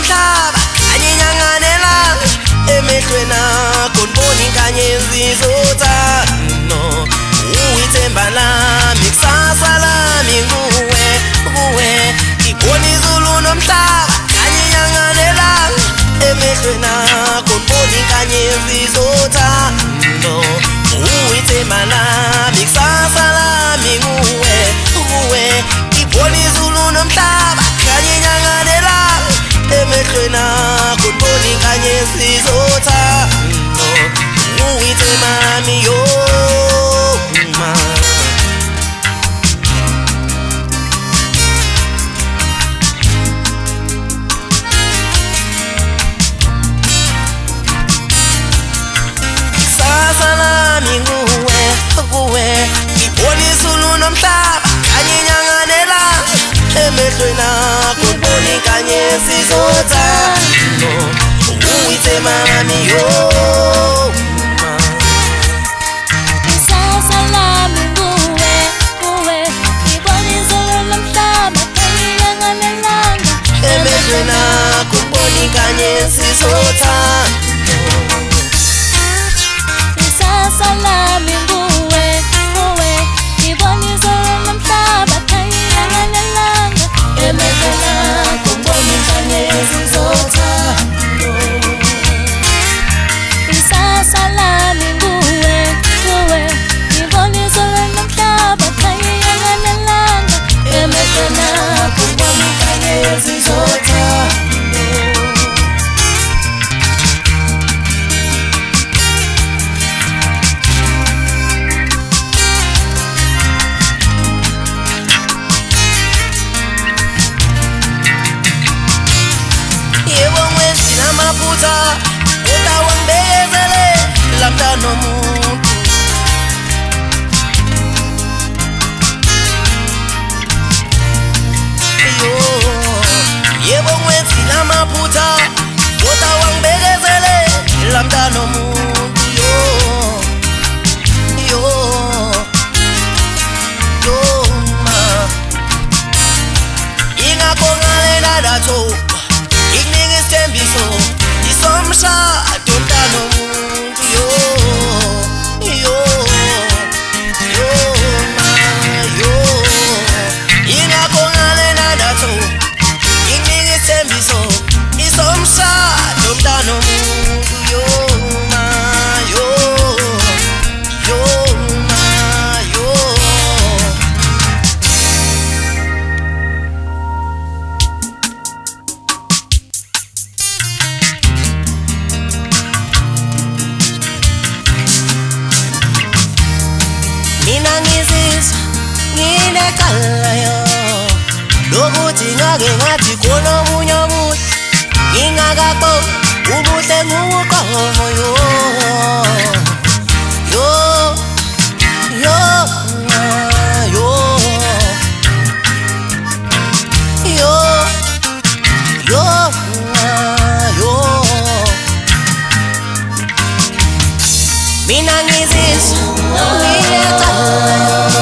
mhlaba anyinyanganelanga emehlweni akho ndibona inkanyezi zothando uyithemba lami kusasa lami nguwe kuwe ngibona izulu nomhlaba anyinyanganelanga emehlweni akho ndibona inkanyezi zothando uyithemba lami. Nomhlaba kanye inyanga nelanga emehlweni akho ngibona inkanyezi zothando. Uyithemba lami yo. Lamntana omuntu yo yebo ngwezile amaphutha kodwa wangibekezele lamntana omuntu ingakho ngale nadatho ngikunika isithembiso isomshado mntana omuntu nginecalayo lokuthi ngake ngathi khona omunye omuhle ngingakaqo ubuhle nguqomo yo. Yo yo yo. Yo yo yo. Mina ngizizwa nginecalayo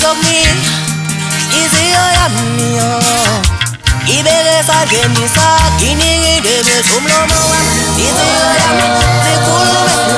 izomnika iziyo yami yo ibeke esandleni sakho inikile bethu umlomo wami iziyo yami zikhulume